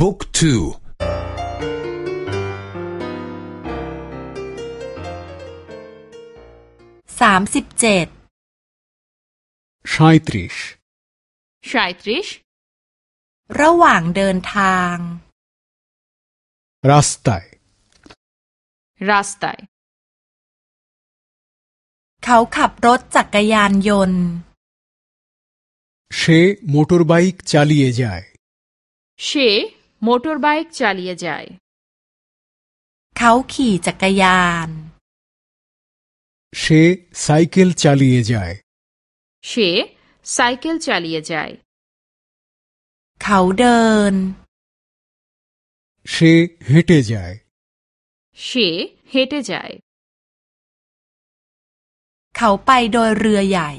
บุ๊กทู สามสิบเจ็ด সাঁত্রিশ সাঁত্রিশ ระหว่างเดินทาง রাস্তায় রাস্তায় เขาขับรถจักรยานยนต์ সে মোটরবাইক চালিয়ে যায় সে মোটর বাইক চালিয়ে যায় เขาขี่จักรยาน সে সাইকেল চালিয়ে যায় সে সাইকেল চালিয়ে যায় เขาเดิน সে হেঁটে যায় সে হেঁটে যায় เขาไปโดยเรือใหญ่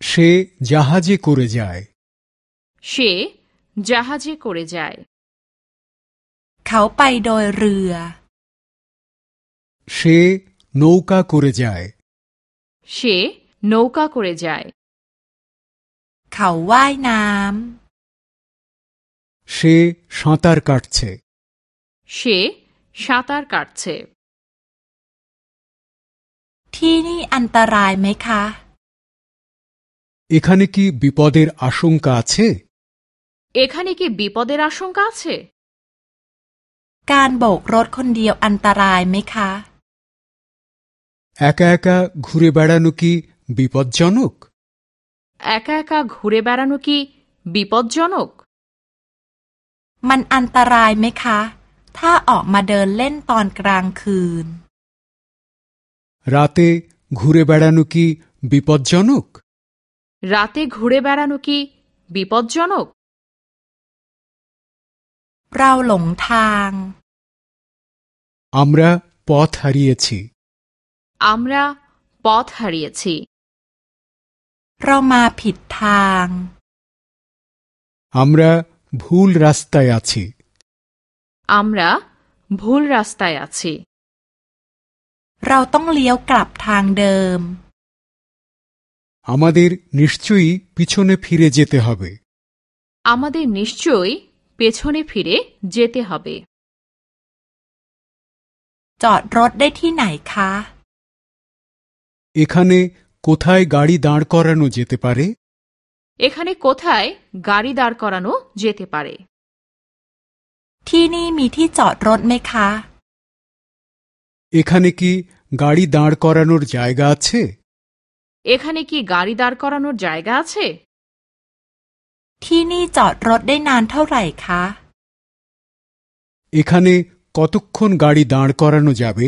সে জাহাজে করে যায় সে জাহাজে করে যায় เขาไปโดยเรือ সে নৌকা করে যায় সে নৌকা করে যায় เขาว่ายน้ সে সাঁতার কাটছে সে সাঁতার কাটছে ำที่นี่อันตรายไหมคะ এখানে কি বিপদের আশঙ্কা আছে এখানে কি বিপদের আশঙ্কা আছে การโบกรถคนเดียวอันตรายไหมคะ একা একা ঘুরে বেড়ানো কি বিপজ্জনক একা একা ঘুরে বেড়ানো কি বিপজ্জনক มันอันตรายไหมคะ ถ้าออกมาเดินเล่นตอนกลางคืน রাতে ঘুরে বেড়ানো কি বিপজ্জনক রাতে ঘুরে বেড়ানো কি বিপজ্জনক เราหลงทาง আমরা পথ হারিয়েছি আমরা পথ হারিয়েছি เรามาผิดทาง আমরা ভুল রাস্তায় আছি আমরা ভুল রাস্তায় আছি เราต้องเลี้ยวกลับทางเดิม আমাদের নিশ্চয়ই পিছনে ফিরে যেতে হবে আমাদের নিশ্চয়ই পেছনে ফিরে যেতে হবে จอดรถได้ที่ไหนคะ এখানে কোথায় গাড়ি দাঁড় করানো যেতে পারে এখানে কোথায় গাড়ি দাঁড় করানো যেতে পারে ที่นี่มีที่จอดรถไหมคะ এখানে কি গাড়ি দাঁড় করানোর জায়গা আছে এখানে কি গাড়ি দাঁড় করানোর জায়গা আছে ที่นี่จอดรถได้นานเท่าไหร่คะ এখানে কতক্ষণ গাড়ি দাঁড় করানো যাবে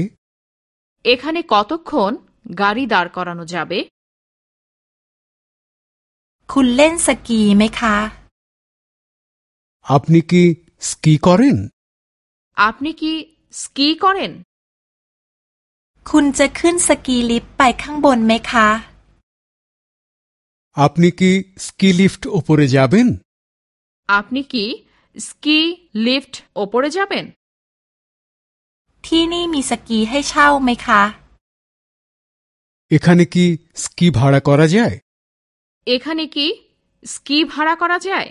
এখানে কতক্ষণ গাড়ি দাঁড় করানো যাবে คุณเล่นสกีไหมคะ আপনি কি স্কি করেন আপনি কি স্কি করেন คุณจะขึ้นสกีลิฟต์ไปข้างบนไหมคะ আপনি কি স্কি লিফট ওপরে যাবেন আপনি কি স্কি লিফট ওপরে যাবেন ที่นี่มีสกีให้เช่าไหมคะ এখানে কি স্কি ভাড়া করা যায় এখানে কি স্কি ভাড়া করা যায়